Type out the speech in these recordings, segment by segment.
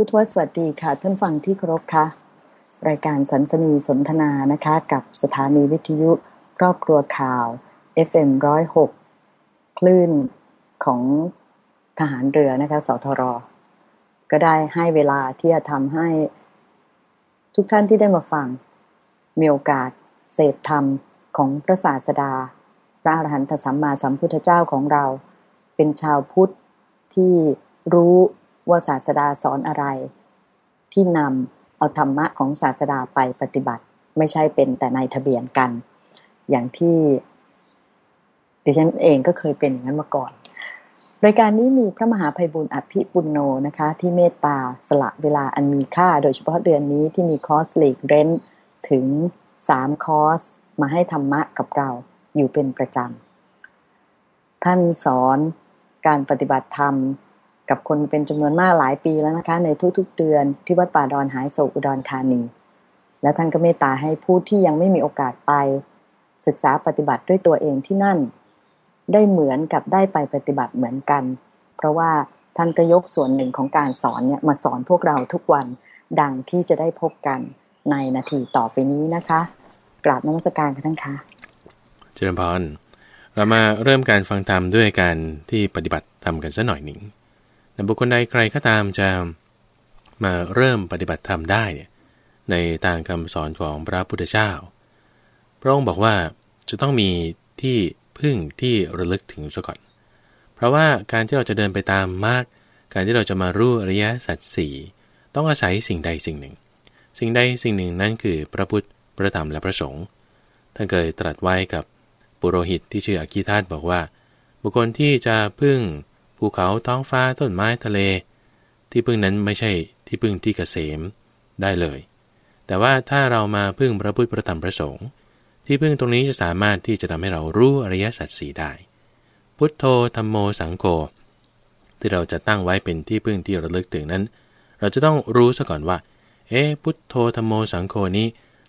พุทธวสวัสดีค่ะ ท่านฟังที่เคารพค่ะ รายการสันสนีสนทนานะคะ กับสถานีวิทยุครอบครัวข่าว FM106 คลื่นของทหารเรือนะคะ สทร ก็ได้ให้เวลาที่จะทำให้ทุกท่านที่ได้มาฟัง มีโอกาสเสพธรรมของพระศาสดา พระอรหันตสัมมาสัมพุทธเจ้าของเรา เป็นชาวพุทธที่รู้ ว่าศาสดาสอนอะไร ที่นำเอาธรรมะของศาสดาไปปฏิบัติ ไม่ใช่เป็นแต่ในทะเบียนกัน อย่างที่ดิฉันเองก็เคยเป็นอย่างนั้นมาก่อนรายการนี้มีพระมหาภัยบุญอภิปุณโนนะคะ ที่เมตตาสละเวลาอันมีค่า โดยเฉพาะเดือนนี้ที่มีคอร์สลีกเรนถึงสามคอร์ส มาให้ธรรมะกับเราอยู่เป็นประจำ ท่านสอนการปฏิบัติธรรม กับคนเป็นจำนวนมากหลายปีแล้วนะคะ ในทุกๆเดือนที่วัดป่าดอนหายโศกอุดรธานี และท่านก็เมตตาให้ผู้ที่ยังไม่มีโอกาสไป ศึกษาปฏิบัติด้วยตัวเองที่นั่น ได้เหมือนกับได้ไปปฏิบัติเหมือนกัน เพราะว่าท่านก็ยกส่วนหนึ่งของการสอนเนี่ยมาสอนพวกเราทุกวันดังที่จะได้พบกันในนาทีต่อไปนี้นะคะ กราบนมัสการกันทั้งค่ะเจริญพรเรามาเริ่มการฟังธรรมด้วยการที่ปฏิบัติธรรมกันสักหน่อยหนึ่ง บุคคลใดใครก็ตามจะมาเริ่มปฏิบัติธรรมได้เนี่ยในทางคำสอนของพระพุทธเจ้า พระองค์บอกว่าจะต้องมีที่พึ่งที่ระลึกถึงซะก่อน เพราะว่าการที่เราจะเดินไปตามมาก การที่เราจะมารู้อริยสัจสี่ต้องอาศัยสิ่งใดสิ่งหนึ่ง สิ่งใดสิ่งหนึ่งนั้นคือพระพุทธ พระธรรม และพระสงฆ์ ท่านเคยตรัสไว้กับปุโรหิตที่ชื่ออากิธาตบอกว่า บุคคลที่จะพึ่ง ภูเขาท้องฟ้าต้นไม้ทะเล ที่พึ่งนั้นไม่ใช่ที่พึ่งที่เกษมได้เลย แต่ว่าถ้าเรามาพึ่งพระพุทธพระธรรมพระสงฆ์ที่พึ่งตรงนี้จะสามารถที่จะทำให้เรารู้อริยสัจสีได้ พุทโธธรรมโมสังโฆที่เราจะตั้งไว้เป็นที่พึ่งที่ระลึกถึงนั้น เราจะต้องรู้ซะก่อนว่า เอ๊พุทโธธรรมโมสังโฆนี้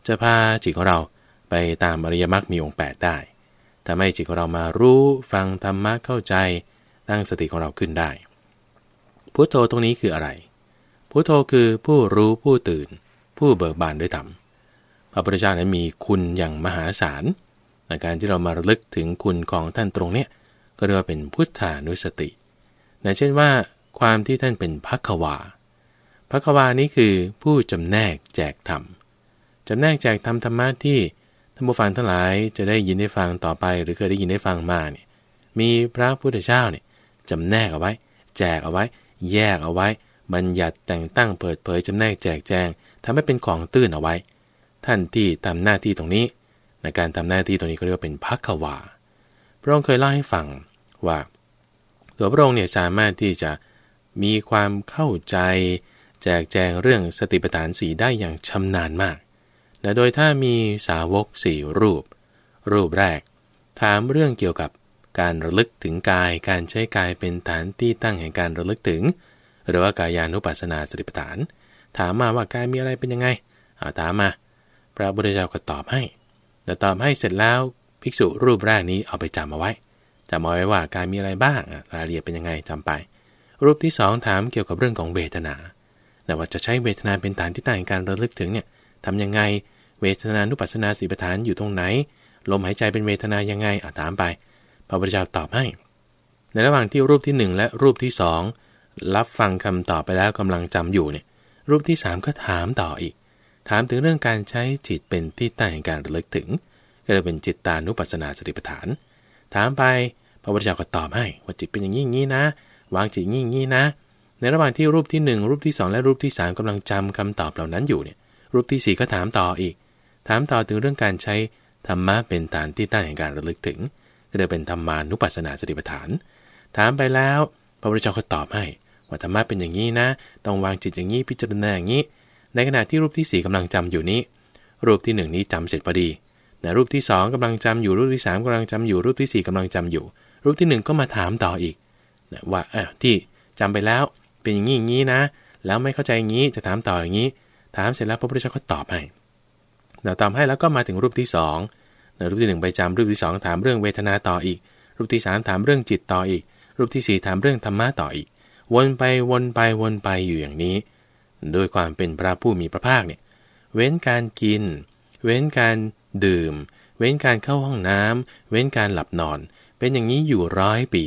จะพาจิตของเราไปตามอริยมรรคมีองค์8ได้ทำให้จิตของเรามารู้ฟังธรรมะเข้าใจ ตั้งสติของเราขึ้นได้ พุทโธตรงนี้คืออะไร พุทโธคือผู้รู้ผู้ตื่น ผู้เบิกบานด้วยธรรมพระพุทธเจ้านั้นมีคุณอย่างมหาศาลในการที่เรามาระลึกถึงคุณของท่านตรงเนี้ยก็เรียกว่าเป็นพุทธานุสตินะเช่นว่า ความที่ท่านเป็นพักวาพักวานี้คือผู้จำแนกแจกธรรมจำแนกแจกธรรมธรรมะที่ท่านผู้ฟังทั้งหลายจะได้ยินได้ฟังต่อไป หรือเคยได้ยินได้ฟังมาเนี่ยมีพระพุทธเจ้าเนี่ย จำแนกเอาไว้ แจกเอาไว้ แยกเอาไว้ บัญญัติแต่งตั้งเปิดเผยจำแนกแจกแจงทำให้เป็นของตื้นเอาไว้ ท่านที่ทำหน้าที่ตรงนี้ ในการทำหน้าที่ตรงนี้ก็เรียกว่าเป็นพักวาพระองค์เคยเล่าให้ฟังว่า ตัวพระองค์เนี่ยสามารถที่จะมีความเข้าใจ แจกแจงเรื่องสติปัฏฐานสีได้อย่างชำนาญมากและโดยถ้ามีสาวกสี่รูป รูปแรก ถามเรื่องเกี่ยวกับ การระลึกถึงกาย การใช้กายเป็นฐานที่ตั้งแห่งการระลึกถึง หรือว่ากายานุปัสสนาสติปัฏฐาน ถามมาว่ากายมีอะไรเป็นยังไงอาถามมา พระพุทธเจ้าก็ตอบให้ แต่ตอบให้เสร็จแล้วภิกษุรูปแรกนี้เอาไปจำเอาไว้จำเอาไว้ว่ากายมีอะไรบ้างรายละเอียดเป็นยังไงจำไป รูปที่สองถามเกี่ยวกับเรื่องของเวทนาแต่ว่าจะใช้เวทนาเป็นฐานที่ตั้งแห่งการระลึกถึงเนี่ยทำยังไงเวทนานุปัสสนาสีปฐานอยู่ตรงไหน ลมหายใจเป็นเวทนายังไงอาถามไป พระพุทธเจ้าตอบให้ ในระหว่างที่รูปที่ 1 และรูปที่สองรับฟังคำตอบไปแล้วกำลังจำอยู่เนี่ยรูปที่ 3 ก็ถามต่ออีก ถามถึงเรื่องการใช้จิตเป็นที่ตั้งแห่งการระลึกถึง ก็เลยเป็นจิตตานุปัสสนาสติปัฏฐาน ถามไปพระพุทธเจ้าก็ตอบให้ ว่าจิตเป็นอย่างนี้งี้นะ วางจิตงี้งี้นะ ในระหว่างที่รูปที่ 1 รูปที่ 2 และรูปที่ 3กำลังจำคำตอบเหล่านั้นอยู่เนี่ยรูปที่ 4 ก็ถามต่ออีก ถามต่อถึงเรื่องการใช้ธรรมะเป็นฐานที่ตั้งแห่งการระลึกถึง ก็เลยเป็นธรรมานุปัสสนาสติปัฏฐาน ถามไปแล้ว พระพุทธเจ้าก็ตอบให้ ว่าธรรมะเป็นอย่างนี้นะ ต้องวางจิตอย่างนี้พิจารณาอย่างนี้ ในขณะที่รูปที่ 4กำลังจำอยู่นี้ รูปที่ 1 นี้จำเสร็จพอดีแต่รูปที่ 2กำลังจำอยู่รูปที่ 3กำลังจำอยู่รูปที่ 4กำลังจำอยู่ รูปที่ 1 ก็มาถามต่ออีกนะว่าเออที่จำไปแล้วเป็นอย่างนี้อย่างนี้นะ แล้วไม่เข้าใจอย่างนี้จะถามต่ออย่างนี้ ถามเสร็จแล้วพระพุทธเจ้าก็ตอบให้เราตอบให้แล้วก็มาถึงรูปที่2 รูปที่ 1 ไปจำรูปที่ 2 ถามเรื่องเวทนาต่ออีก รูปที่ 3 ถามเรื่องจิตต่ออีก รูปที่ 4 ถามเรื่องธรรมะต่ออีก วนไปวนไปวนไปอยู่อย่างนี้ โดยความเป็นพระผู้มีพระภาคเนี่ยเว้นการกิน เว้นการดื่ม เว้นการเข้าห้องน้ำเว้นการหลับนอน เป็นอย่างนี้อยู่ร้อยปี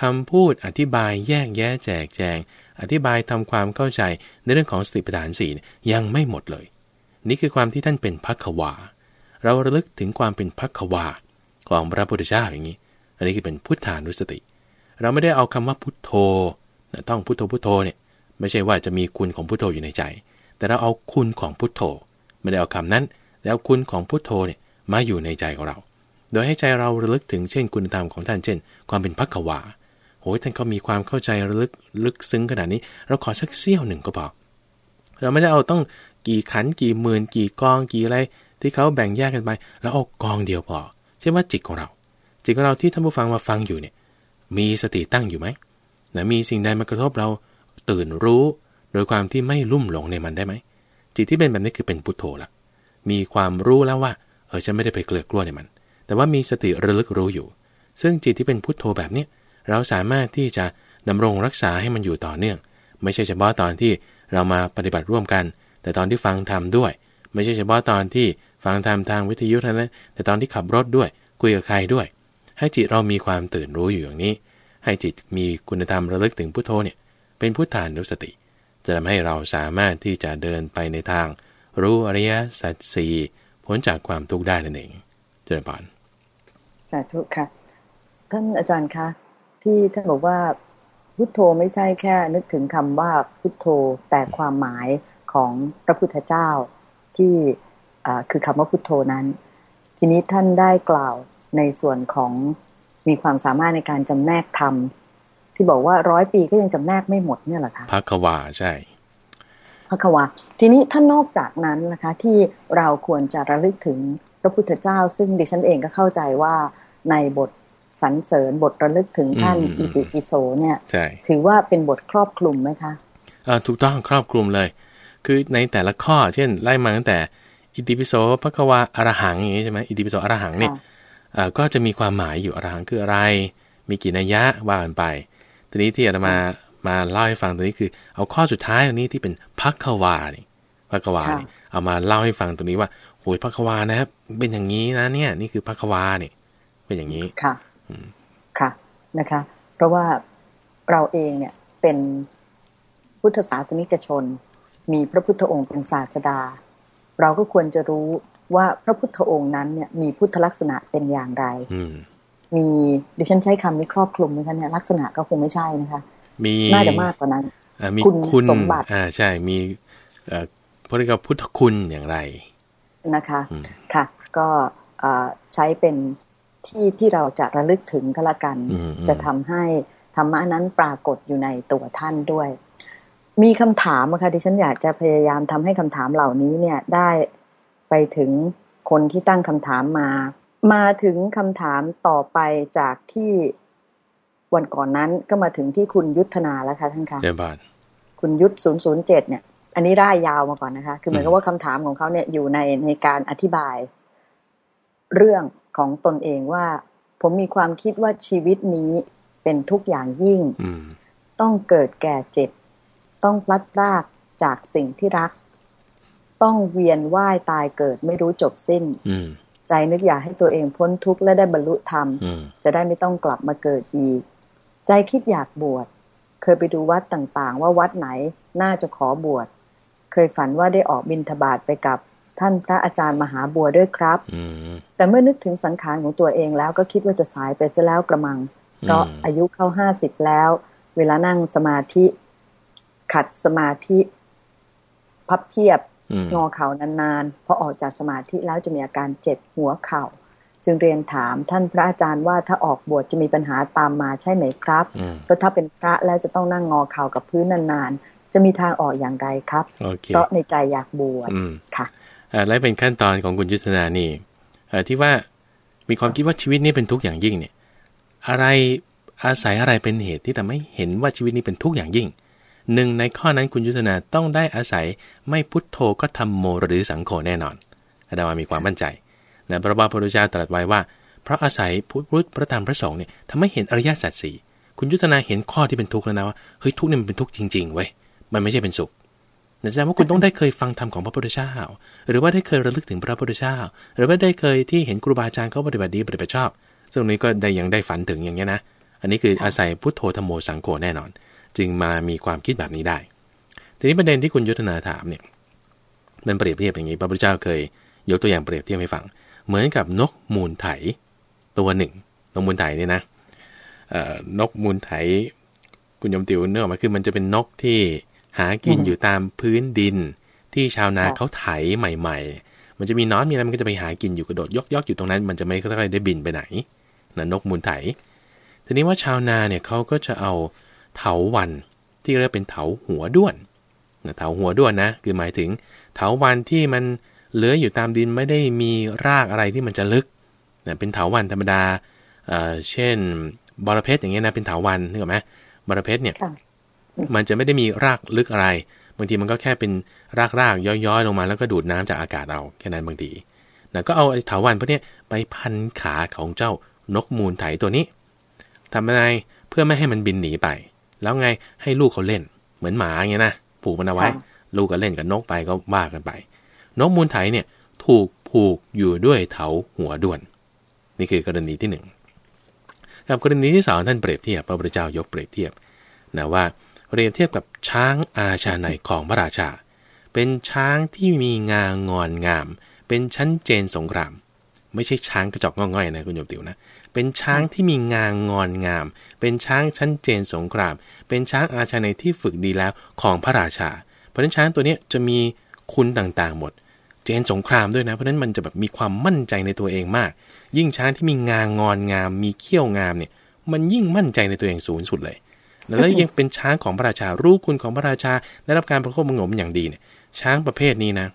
คำพูดอธิบายแยกแยะแจกแจง อธิบายทำความเข้าใจในเรื่องของสติปัฏฐานสี่ยังไม่หมดเลย นี่คือความที่ท่านเป็นพักวา เราระลึกถึงความเป็นพักขวาของพระพุทธเจ้าอย่างนี้ อันนี้คือเป็นพุทธานุสติ เราไม่ได้เอาคำว่าพุทโธต้องพุทโธพุทโธเนี่ยไม่ใช่ว่าจะมีคุณของพุทโธอยู่ในใจ แต่เราเอาคุณของพุทโธ ไม่ได้เอาคำนั้น แล้วคุณของพุทโธเนี่ยมาอยู่ในใจของเรา โดยให้ใจเราระลึกถึงเช่นคุณธรรมของท่านเช่น ความเป็นพักขวาโอ้ยท่านก็มีความเข้าใจระลึกลึกซึ้งขนาดนี้ เราขอสักเสี้ยวหนึ่งก็พอเราไม่ได้เอาต้องกี่ขันกี่หมื่นกี่กองกี่อะไร ที่เขาแบ่งแยกกันไปเราเอากองเดียวพอเช่นว่าจิตของเรา จิตของเราที่ท่านผู้ฟังมาฟังอยู่เนี่ยมีสติตั้งอยู่ไหมนะมีสิ่งใดมากระทบเราตื่นรู้ โดยความที่ไม่ลุ่มหลงในมันได้ไหมจิตที่เป็นแบบนี้คือเป็นพุทโธละมีความรู้แล้วว่าเออฉันไม่ได้ไปเกลือกลัวในมัน แต่ว่ามีสติระลึกรู้อยู่ ซึ่งจิตที่เป็นพุทโธแบบเนี้ยเราสามารถที่จะดำรงรักษาให้มันอยู่ต่อเนื่อง ไม่ใช่เฉพาะตอนที่เรามาปฏิบัติร่วมกัน แต่ตอนที่ฟังธรรมด้วย ไม่ใช่เฉพาะตอนที่ ฟังธรรมทางวิทยุเท่านั้นแต่ตอนที่ขับรถด้วย คุยกับใครด้วย ให้จิตเรามีความตื่นรู้อยู่อย่างนี้ ให้จิตมีคุณธรรมระลึกถึงพุทโธเนี่ย เป็นพุทธานุสติ จะทำให้เราสามารถที่จะเดินไปในทาง รู้อริยสัจสี่พ้นจากความทุกข์ได้นั่นเองเจริญพรสาธุค่ะ ท่านอาจารย์คะที่ท่านบอกว่าพุทโธไม่ใช่แค่ นึกถึงคำว่าพุทโธแต่ความหมายของพระพุทธเจ้าที่ คือคำว่าพุทโธนั้น ทีนี้ท่านได้กล่าวในส่วนของมีความสามารถในการจำแนกธรรมที่บอกว่าร้อยปีก็ยังจำแนกไม่หมดเนี่ยหรอคะพักวาใช่พักวาทีนี้ท่านนอกจากนั้นนะคะ ที่เราควรจะระลึกถึงพระพุทธเจ้า ซึ่งดิฉันเองก็เข้าใจว่าในบทสรรเสริญบทระลึกถึงท่านอิติปิโสเนี่ยถือว่าเป็นบทครอบคลุมไหมคะอ่าถูกต้องครอบคลุมเลย คือในแต่ละข้อเช่นไล่มาตั้งแต่ อิติปิโสพระควาอรหังอย่างนี้ใช่ไหมอิติปิโสอรหังเนี่ยอ่าก็จะมีความหมายอยู่อรหังคืออะไร มีกี่นัยยะว่ากันไป ทีนี้ที่อาตมามาเล่าให้ฟังตัวนี้คือ เอาข้อสุดท้ายตรงนี้ที่เป็นพักควานี่พักควานี่เอามาเล่าให้ฟังตรงนี้ว่าโอ้ยพักควานะครับเป็นอย่างนี้นะเนี่ย นี่คือพักควานี่เป็นอย่างนี้ค่ะค่ะนะคะ เพราะว่าเราเองเนี่ยเป็นพุทธศาสนิกชน มีพระพุทธองค์เป็นศาสดา เราก็ควรจะรู้ว่าพระพุทธองค์นั้นเนี่ยมีพุทธลักษณะเป็นอย่างไรมีดิฉันใช้คำนี้ครอบคลุมไหมคะเนี่ยลักษณะก็คงไม่ใช่นะคะ มีน่าจะมากกว่านั้นมีคุณสมบัติอ่าใช่มีพระเรียกพุทธคุณอย่างไรนะคะค่ะ ก็ใช้เป็นที่ที่เราจะระลึกถึงก็แล้วกัน จะทำให้ธรรมะนั้นปรากฏอยู่ในตัวท่านด้วย มีคำถามค่ะที่ฉันอยากจะพยายามทำให้คำถามเหล่านี้เนี่ยได้ไปถึงคนที่ตั้งคำถามมา มาถึงคำถามต่อไปจากที่วันก่อนนั้นก็มาถึงที่คุณยุทธนาแล้วค่ะท่านคะเจ้าบ้านคุณยุทธศูนย์ศูนย์เจ็ดเนี่ย อันนี้ร่ายยาวมาก่อนนะคะ คือเหมือนกับว่าคำถามของเขาเนี่ยอยู่ในในการอธิบาย เรื่องของตนเองว่า ผมมีความคิดว่าชีวิตนี้เป็นทุกอย่างยิ่งต้องเกิดแก่เจ็บ ต้องพลัดพรากจากสิ่งที่รัก ต้องเวียนว่ายตายเกิดไม่รู้จบสิ้นใจนึกอยากให้ตัวเองพ้นทุกข์และได้บรรลุธรรม จะได้ไม่ต้องกลับมาเกิดอีก ใจคิดอยากบวช เคยไปดูวัดต่างๆ ว่าวัดไหนน่าจะขอบวช เคยฝันว่าได้ออกบินทบาทไปกับท่านพระอาจารย์มหาบัวด้วยครับแต่เมื่อนึกถึงสังขารของตัวเองแล้วก็คิดว่าจะสายไปซะแล้วกระมัง เพราะอายุเข้าห้าสิบแล้ว เวลานั่งสมาธิ ขัดสมาธิ พับเพียบงอเข่านานๆพอออกจากสมาธิแล้วจะมีอาการเจ็บหัวเข่า จึงเรียนถามท่านพระอาจารย์ว่าถ้าออกบวชจะมีปัญหาตามมาใช่ไหมครับเพราะถ้าเป็นพระแล้วจะต้องนั่งงอเข่ากับพื้นนานๆ จะมีทางออกอย่างไรครับเพราะในใจอยากบวชค่ะและเป็นขั้นตอนของคุณยุทธนานี่ที่ว่ามีความคิดว่าชีวิตนี้เป็นทุกข์อย่างยิ่งเนี่ย อะไรอาศัยอะไรเป็นเหตุที่ทำให้เห็นว่าชีวิตนี้เป็นทุกข์อย่างยิ่ง หนึ่งในข้อนั้นคุณยุทธนาต้องได้อาศัยไม่พุทโธก็ทำโมหรือสังโฆแน่นอนอาจารย์มีความมั่นใจนะพระบาพระพุทธเจ้าตรัสไว้ว่า เพราะอาศัยพุทธพระธรรมพระสงฆ์เนี่ยทำให้เห็นอริยสัจสี่คุณยุทธนาเห็นข้อที่เป็นทุกข์แล้วนะว่าเฮ้ยทุกข์นี่มันเป็นทุกข์จริงๆเว้ยมันไม่ใช่เป็นสุขแสดงว่าคุณต้องได้เคยฟังธรรมของพระพุทธเจ้าหรือว่าได้เคยระลึกถึงพระพุทธเจ้าหรือว่าได้เคยที่เห็นครูบาอาจารย์เขาปฏิบัติดีปฏิบัติชอบซึ่งนี้ก็ได้ยังได้ฝันถึงอย่างนี้นะ อันนี้คืออาศัยพุทโธธรรมโมสังโฆแน่นอน จึงมามีความคิดแบบนี้ได้ ทีนี้ประเด็นที่คุณยุทธนาถามเนี่ยมันเปรียบเทียบอย่างนี้พระพุทธเจ้าเคย ยกตัวอย่างเปรียบเทียบให้ฟัง เหมือนกับนกมูลไถตัวหนึ่งนกมูลไถเนี่ยนะนกมูลไถคุณยมติวเนื้อมาคือมันจะเป็นนกที่หากินอยู่ตามพื้นดิน ที่ชาวนาเขาไถใหม่ ๆ มันจะมีน้อนมีอะไรมันก็จะไปหากินอยู่กระโดดยกยกอยู่ตรงนั้น มันจะไม่ค่อยได้บินไปไหนนะนกมูลไถทีนี้ว่าชาวนาเนี่ยเขาก็จะเอา เถาวัน ที่เรียกเป็นเถาหัวด้วนนะเถาหัวด้วนนะคือหมายถึงเถาวันที่มันเลื้อยอยู่ตามดินไม่ได้มีรากอะไรที่มันจะลึกนะเป็นเถาวันธรรมดาเอ่อเช่นบอระเพ็ดอย่างเงี้ยนะเป็นเถาวันนึกออกไหมบอระเพ็ดเนี่ยมันจะไม่ได้มีรากลึกอะไรบางทีมันก็แค่เป็นรากรากย้อยๆ ลงมาแล้วก็ดูดน้ำจากอากาศเอาแค่นั้นบางทีนะก็เอาไอ้เถาวันพวกนี้ไปพันขาของเจ้านกมูลไถตัวนี้ทำอะไรเพื่อไม่ให้มันบินหนีไป แล้วไงให้ลูกเขาเล่น เหมือนหมาอย่างเงี้ยนะผูกมันเอาไว้ ลูกก็เล่นกับนกไปก็บ้ากันไป นกมูลไถเนี่ย ถูกผูกอยู่ด้วยเถาหัวด้วน นี่คือกรณีที่หนึ่งกับกรณีที่สองท่านเปรียบเทียบพระพุทธเจ้ายกเปรียบเทียบนะว่าเปรียบเทียบกับช้างอาชาในของพระราชา เป็นช้างที่มีงางอนงาม เป็นชั้นเจนสงคราม ไม่ใช่ช้างกระจอกง่อยๆนะคุณโยมติวนะ เป็นช้างที่มีงางอนงาม เป็นช้างชั้นเจนสงคราม เป็นช้างอาชาในที่ฝึกดีแล้วของพระราชา เพราะฉะนั้นช้างตัวนี้จะมีคุณต่างๆหมด เจนสงครามด้วยนะ เพราะฉะนั้นมันจะแบบมีความมั่นใจในตัวเองมาก ยิ่งช้างที่มีงางอนงาม มีเขี้ยวงามเนี่ย มันยิ่งมั่นใจในตัวเองสูงสุดเลย แล้วยังเป็นช้างของพระราชา รู้คุณของพระราชา ได้รับการประคบประงมอย่างดีเนี่ย ช้างประเภทนี้นะ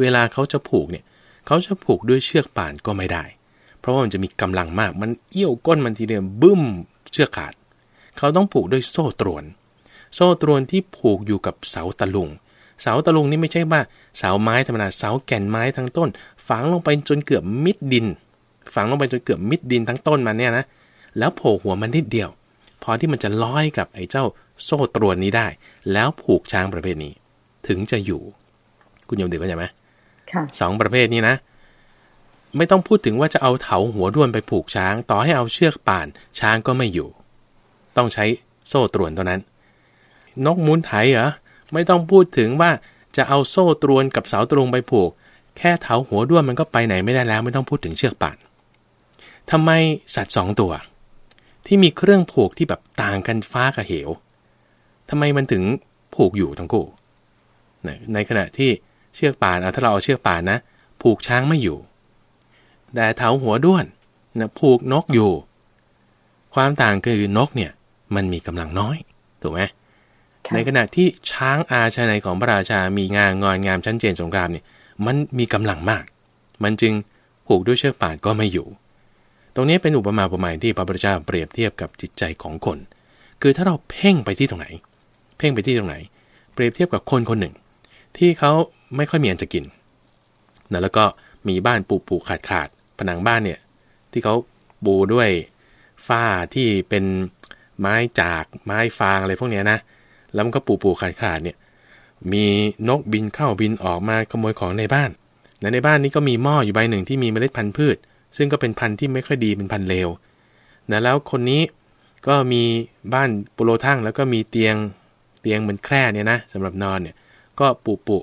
เวลาเขาจะผูกเนี่ย เขาจะผูกด้วยเชือกป่านก็ไม่ได้ เพราะว่ามันจะมีกำลังมาก มันเอี้ยวก้นมันทีเดียวบึ้มเชือกขาด เขาต้องผูกด้วยโซ่ตรวน โซ่ตรวนที่ผูกอยู่กับเสาตะลุง เสาตะลุงนี่ไม่ใช่ว่าเสาไม้ธรรมดา เสาแก่นไม้ทั้งต้น ฝังลงไปจนเกือบมิดดิน ฝังลงไปจนเกือบมิดดินทั้งต้นมันเนี่ยนะ แล้วโผล่หัวมันนิดเดียว พอที่มันจะล้อยกับไอ้เจ้าโซ่ตรวนนี้ได้ แล้วผูกช้างประเภทนี้ ถึงจะอยู่ คุณโยมเด็กเข้าใจไหมสองประเภทนี้นะ ไม่ต้องพูดถึงว่าจะเอาเถาหัวด้วนไปผูกช้าง ต่อให้เอาเชือกป่านช้างก็ไม่อยู่ ต้องใช้โซ่ตรวนเท่านั้น นกมูลไถเหรอไม่ต้องพูดถึงว่าจะเอาโซ่ตรวนกับเสาตรงไปผูก แค่เถาหัวด้วนมันก็ไปไหนไม่ได้แล้ว ไม่ต้องพูดถึงเชือกป่านทำไมสัตว์สองตัว ที่มีเครื่องผูกที่แบบต่างกันฟ้ากับเหวทำไมมันถึงผูกอยู่ทั้งคู่ในขณะที่เชือกป่านถ้าเราเอาเชือกป่านนะ ผูกช้างไม่อยู่ แต่เท้าหัวด้วนนะผูกนกอยู่ ความต่างคือนกเนี่ย มันมีกำลังน้อยถูกไหมในขณะที่ช้างอาชาในของพระราชา มีงานงอนงามชั้นเจนสงครามเนี่ย มันมีกำลังมาก มันจึงผูกด้วยเชือกป่านก็ไม่อยู่ ตรงนี้เป็นอุปมาอุปไมยที่พระพุทธเจ้าเปรียบเทียบกับจิตใจของคน คือถ้าเราเพ่งไปที่ตรงไหน เพ่งไปที่ตรงไหน เปรียบเทียบกับคนคนหนึ่ง ที่เขาไม่ค่อยมีอันจะกินนะแล้วก็มีบ้านปูปูขาดขาด ผนังบ้านเนี่ยที่เขาปูด้วยฝ้าที่เป็นไม้จากไม้ฟางอะไรพวกนี้นะ แล้วมันก็ปูปูขาดขาดเนี่ยมีนกบินเข้าบินออกมาขโมยของในบ้านในในบ้านนี้ก็มีหม้ออยู่ใบหนึ่งที่มีเมล็ดพันธุ์พืช ซึ่งก็เป็นพันธุ์ที่ไม่ค่อยดีเป็นพันธุ์เลวนะแล้วคนนี้ก็มีบ้านปุโรทั้งแล้วก็มีเตียงเตียงเหมือนแคร่เนี่ยนะสำหรับนอนเนี่ยก็ปุปุ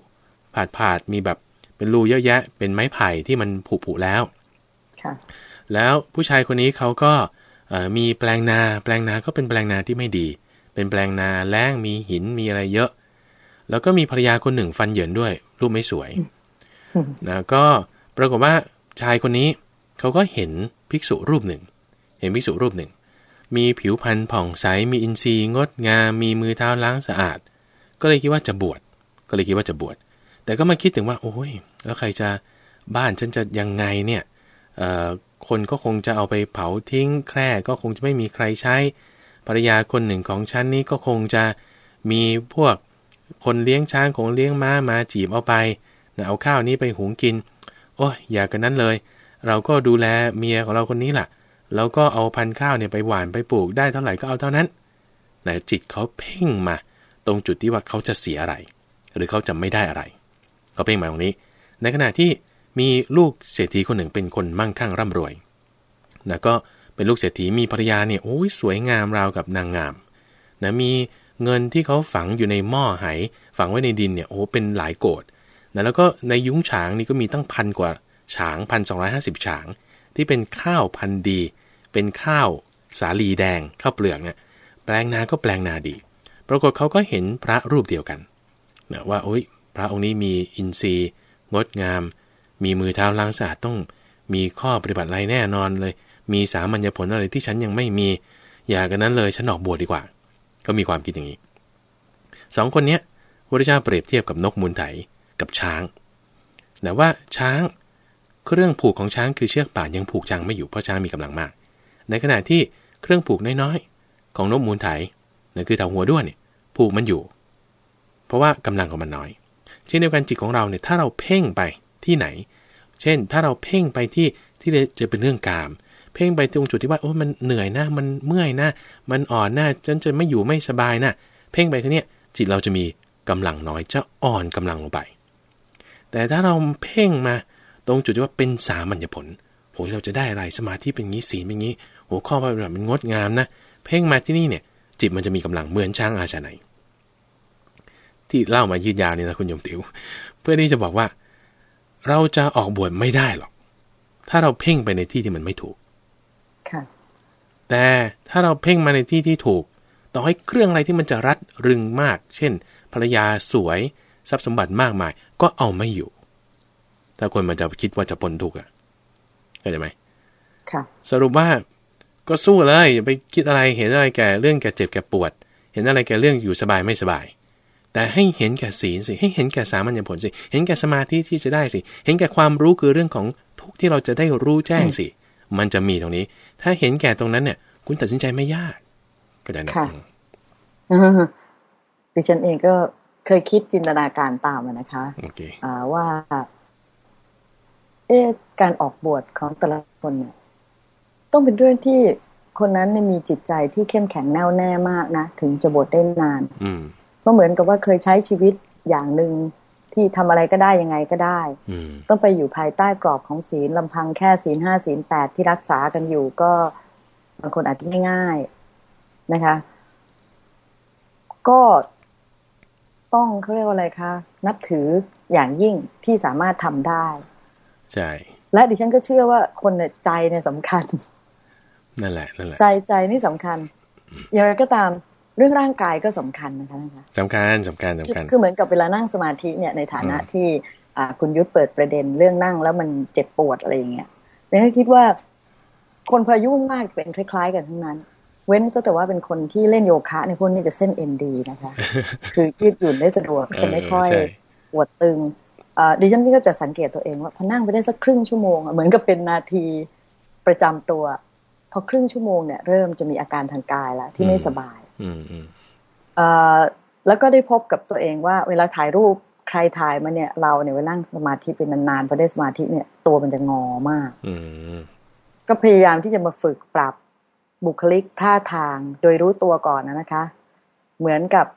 ผาดผาดมีแบบเป็นรูเยอะแยะ เป็นไม้ไผ่ที่มันผุผุแล้ว แล้วผู้ชายคนนี้เขาก็มีแปลงนา แปลงนาก็เป็นแปลงนาที่ไม่ดี เป็นแปลงนาแล้งมีหินมีอะไรเยอะ แล้วก็มีภรรยาคนหนึ่งฟันเหยินด้วย รูปไม่สวยนะก็ปรากฏว่าชายคนนี้เขาก็เห็นภิกษุรูปหนึ่ง เห็นภิกษุรูปหนึ่ง มีผิวพรรณผ่องใสมีอินทรีย์งดงามมีมือเท้าล้างสะอาด ก็เลยคิดว่าจะบวชก็เลยคิดว่าจะบวชแต่ก็มาคิดถึงว่า โอ้ยแล้วใครจะบ้านฉันจะยังไงเนี่ย คนก็คงจะเอาไปเผาทิ้งแคร่ก็คงจะไม่มีใครใช้ ภรรยาคนหนึ่งของฉันนี่ก็คงจะมีพวกคนเลี้ยงช้างของเลี้ยงม้ามาจีบเอาไปเอาข้าวนี้ไปหุงกิน โอ้ยอย่ากันนั้นเลย เราก็ดูแลเมียของเราคนนี้แหละเราก็เอาพันข้าวเนี่ยไปหว่านไปปลูกได้เท่าไหร่ก็เอาเท่านั้นแต่จิตเขาเพ่งมา ตรงจุดที่ว่าเขาจะเสียอะไร หรือเขาจะไม่ได้อะไรเขาเพ่งมาตรงนี้ ในขณะที่ มีลูกเศรษฐีคนหนึ่งเป็นคนมั่งคั่งร่ำรวยนะก็เป็นลูกเศรษฐีมีภรรยาเนี่ยโอ้ยสวยงามราวกับนางงามนะมีเงินที่เขาฝังอยู่ในหม้อไหฝังไว้ในดินเนี่ยโอ้เป็นหลายโกดนะแล้วก็ในยุ้งฉางนี่ก็มีตั้งพันกว่าฉางพันสองร้อยห้าสิบฉาง ที่เป็นข้าวพันดี เป็นข้าวสาลีแดงข้าวเปลือกเนี่ยแปลงนาก็แปลงนาดี ปรากฏเขาก็เห็นพระรูปเดียวกันนะว่าโอ้ยพระองค์นี้มีอินทรีย์งดงาม มีมือเท้าล้างสะอาดต้อง มีข้อปฏิบัติอะไรแน่นอนเลย มีสามัญญผลอะไรที่ฉันยังไม่มี อย่ากันนั้นเลยฉันออกบวชดีกว่า ก็มีความคิดอย่างนี้สองคนเนี้ยพระเจ้าเปรียบเทียบกับนกมูลไถกับช้างแต่ว่าช้างเครื่องผูกของช้างคือเชือกป่านยังผูกช้างไม่อยู่เพราะช้างมีกำลังมาก ในขณะที่เครื่องผูกน้อยๆของนกมูลไถนั่นคือเถาหัวด้วนเนี่ยผูกมันอยู่ เพราะว่ากำลังของมันน้อย เช่นเดียวกันจิตของเราเนี่ยถ้าเราเพ่งไป ที่ไหน เช่น ถ้าเราเพ่งไปที่ที่จะเป็นเรื่องกาม เพ่งไปตรงจุดที่ว่าโอ้มันเหนื่อยนะมันเมื่อยนะมันอ่อนนะฉันจะไม่อยู่ไม่สบายนะเพ่งไปที่เนี้ยจิตเราจะมีกำลังน้อยจะอ่อนกำลังลงไป แต่ถ้าเราเพ่งมาตรงจุดที่ว่าเป็นสามัญญผลโหยเราจะได้อะไรสมาธิเป็นงี้ศีลเป็นงี้โหข้อปฏิบัติมันงดงามนะเพ่งมาที่นี่เนี่ย จิตมันจะมีกำลังเหมือนช้างอาชาไนที่เล่ามายืดยาวนี่นะคุณยมติวเพื่อที่จะบอกว่า เราจะออกบวชไม่ได้หรอก ถ้าเราเพ่งไปในที่ที่มันไม่ถูกค่ะแต่ถ้าเราเพ่งมาในที่ที่ถูก ต่อให้เครื่องอะไรที่มันจะรัดรึงมาก เช่น ภรรยาสวย ทรัพย์สมบัติมากมาย ก็เอาไม่อยู่ ถ้าคนมันจะคิดว่าจะปนทุกข์อะเข้าใจไหมค่ะสรุปว่าก็สู้เลยอย่าไปคิดอะไรเห็นอะไรแก่เรื่องแก่เจ็บแก่ปวด เห็นอะไรแก่เรื่องอยู่สบายไม่สบาย แต่ให้เห็นแก่ศีลสิ ให้เห็นแก่สามัญญผลสิ เห็นแก่สมาธิที่จะได้สิ เห็นแก่ความรู้คือเรื่องของทุกที่เราจะได้รู้แจ้งสิ มันจะมีตรงนี้ ถ้าเห็นแก่ตรงนั้นเนี่ย คุณตัดสินใจไม่ยาก ก็จะนะค่ะดิฉันเองก็เคยคิดจินตนาการตามอะนะคะโอเคอ่าว่า เอ๊ะการออกบวชของแต่ละคนเนี่ย ต้องเป็นเรื่องที่คนนั้นเนี่ยมีจิตใจที่เข้มแข็งแน่วแน่มากนะ ถึงจะบวชได้นานอืม ก็เหมือนกับว่าเคยใช้ชีวิตอย่างหนึ่งที่ทำอะไรก็ได้ยังไงก็ได้อืมต้องไปอยู่ภายใต้กรอบของศีลลำพังแค่ศีลห้าศีลแปดที่รักษากันอยู่ก็บางคนอาจจะไม่ง่ายนะคะ ก็ต้องเขาเรียกว่าอะไรคะ นับถืออย่างยิ่งที่สามารถทำได้ ใช่ และดิฉันก็เชื่อว่าคนเนี่ยใจเนี่ยสำคัญ นั่นแหละนั่นแหละ ใจใจนี่สำคัญอย่างไรก็ตาม เรื่องร่างกายก็สำคัญนะคะนะคะสำคัญสำคัญสำคัญคือเหมือนกับเวลานั่งสมาธิเนี่ยในฐานะอืมที่อ่าคุณยุทธเปิดประเด็นเรื่องนั่งแล้วมันเจ็บปวดอะไรอย่างเงี้ยเรนก็คิดว่า คนพออายุมากจะเป็นคล้าย ๆ กันทั้งนั้น เว้นซะแต่ว่าเป็นคนที่เล่นโยคะในยพวกนี้จะเส้นเอ็นดีนะคะ คือยืดหยุ่นได้สะดวกจะไม่ค่อยเใช่ปวดตึงอ่าดิฉันนี่ก็จะสังเกตตัวเองว่าพอนั่งไปได้สักครึ่งชั่วโมงอะเหมือนกับเป็นนาทีประจำตัว พอครึ่งชั่วโมงเนี่ยเริ่มจะมีอาการทางกายแล้วที่ไม่สบายอืมอืมเอ่อ แล้วก็ได้พบกับตัวเองว่า เวลาถ่ายรูปใครถ่ายมาเนี่ย เราเนี่ยเวลานั่งสมาธิเป็นนานๆพอได้สมาธิเนี่ย ตัวมันจะงอมากอืมก็พยายามที่จะมาฝึกปรับบุคลิกท่าทางโดยรู้ตัวก่อนนะนะคะ เหมือนกับ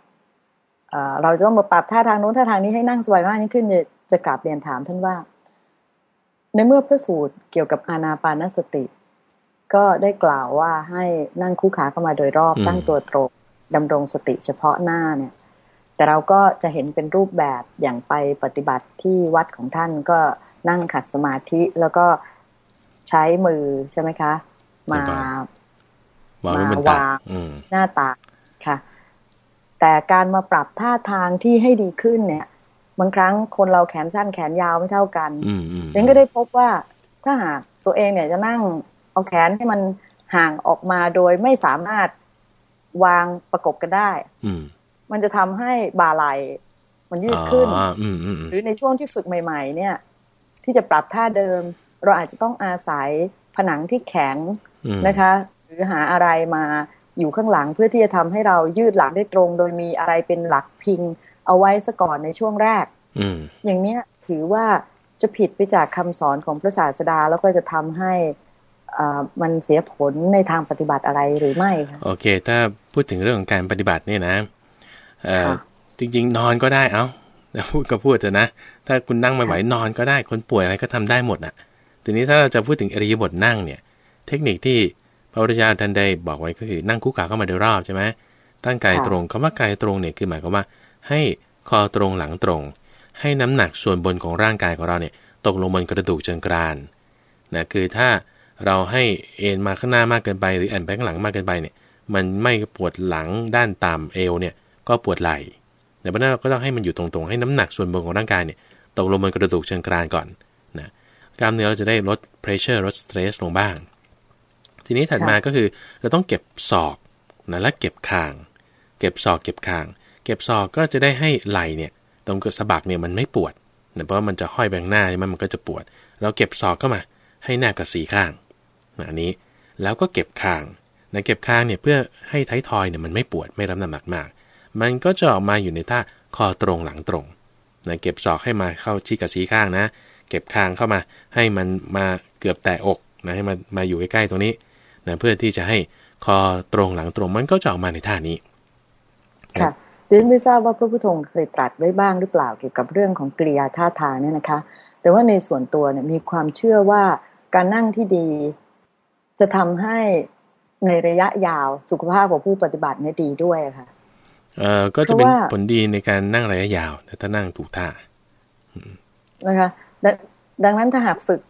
เอ่อเราจะต้องมาปรับท่าทางโน้นท่าทางนี้ให้นั่งสบายมากยิ่งขึ้นเนี่ยจะกลับเรียนถามท่านว่า ในเมื่อพระสูตรเกี่ยวกับอานาปานสติ ก็ได้กล่าวว่าให้นั่งคู่ขาเข้ามาโดยรอบตั้งตัวตรงดำรงสติเฉพาะหน้าเนี่ย แต่เราก็จะเห็นเป็นรูปแบบอย่างไปปฏิบัติที่วัดของท่านก็นั่งขัดสมาธิแล้วก็ใช้มือใช่ไหมคะ มาวางไว้บนตักมาวางอืมหน้าตาค่ะ แต่การมาปรับท่าทางที่ให้ดีขึ้นเนี่ยบางครั้งคนเราแขนสั้นแขนยาวไม่เท่ากันอืมอืมเรนก็ได้พบว่าถ้าหากตัวเองเนี่ยจะนั่ง เอาแขนให้มันห่างออกมาโดยไม่สามารถวางประกบกันได้ อืมมันจะทำให้บ่าไหลมันยืดขึ้นอ๋ออืมอืมอืมหรือในช่วงที่ฝึกใหม่ ๆ เนี่ย ที่จะปรับท่าเดิม เราอาจจะต้องอาศัยผนังที่แข็งอืมนะคะ หรือหาอะไรมาอยู่ข้างหลังเพื่อที่จะทำให้เรายืดหลังได้ตรง โดยมีอะไรเป็นหลักพิง เอาไว้ซะก่อนในช่วงแรกอืมอย่างเนี้ยถือว่าจะผิดไปจากคำสอนของพระศาสดาแล้วก็จะทำให้อ่า มันเสียผลในทางปฏิบัติอะไรหรือไม่คะโอเค ถ้าพูดถึงเรื่องของการปฏิบัติเนี่ยนะเอ่อค่ะจริง ๆ นอนก็ได้เอ้าแล้วพูดก็พูดจะนะ ถ้าคุณนั่งไม่ไหวนอนก็ได้คนป่วยอะไรก็ทำได้หมดน่ะทีนี้ถ้าเราจะพูดถึงอริยบทนั่งเนี่ย เทคนิคที่พระพุทธเจ้าท่านได้บอกไว้ก็คือนั่งคุกขาเข้ามาโดยรอบใช่ไหมตั้งกายตรงคำว่ากายตรงเนี่ยคือหมายความว่า ให้คอตรงหลังตรง ให้น้ำหนักส่วนบนของร่างกายของเราเนี่ย ตกลงบนกระดูกเชิงกรานนะคือถ้า เราให้เอ็นมาข้างหน้ามากเกินไป หรือแอนไปข้างหลังมากเกินไปเนี่ย มันไม่ปวดหลังด้านต่ำเอวเนี่ยก็ปวดไหล่แต่เพราะนั้นเราก็ต้องให้มันอยู่ตรงๆ ให้น้ำหนักส่วนบนของร่างกายเนี่ยตกลงบนกระดูกเชิงกรานก่อนนะกล้ามเนื้อเราจะได้ลด pressure ลด stress ลงบ้าง ทีนี้ถัดมาก็คือเราต้องเก็บศอกนะและเก็บคาง เก็บศอกเก็บคาง เก็บศอกก็จะได้ให้ไหล่เนี่ยตรงกระสะบักเนี่ยมันไม่ปวดนะเพราะมันจะห้อยแบงหน้าใช่ไหมมันก็จะปวด เราเก็บศอกเข้ามา ให้แนบกับสีข้าง อันนี้แล้วก็เก็บคางนะเก็บคางเนี่ยเพื่อให้ท้ายทอยเนี่ยมันไม่ปวดไม่รับน้ำหนักมาก มันก็จะออกมาอยู่ในท่าคอตรงหลังตรงนะเก็บศอกให้มาเข้าชี้กับสีข้างนะ เก็บคางเข้ามาให้มันมาเกือบแตะอกนะให้มันมาอยู่ใกล้ๆตรงนี้นะเพื่อที่จะให้คอตรงหลังตรงมันก็จะออกมาในท่านี้ค่ะเรียนไม่ทราบว่าพระพุทธองค์เคยตรัสไว้บ้างหรือเปล่าเกี่ยวกับเรื่องของกริยาท่าทางเนี่ยนะคะ แต่ว่าในส่วนตัวเนี่ยมีความเชื่อว่าการนั่งที่ดี จะทำให้ในระยะยาวสุขภาพของผู้ปฏิบัติเนี่ยดีด้วยค่ะเอ่อก็จะเป็นผลดีในการนั่งระยะยาวแต่ถ้านั่งถูกท่านะคะดดังนั้นถ้าหากฝึก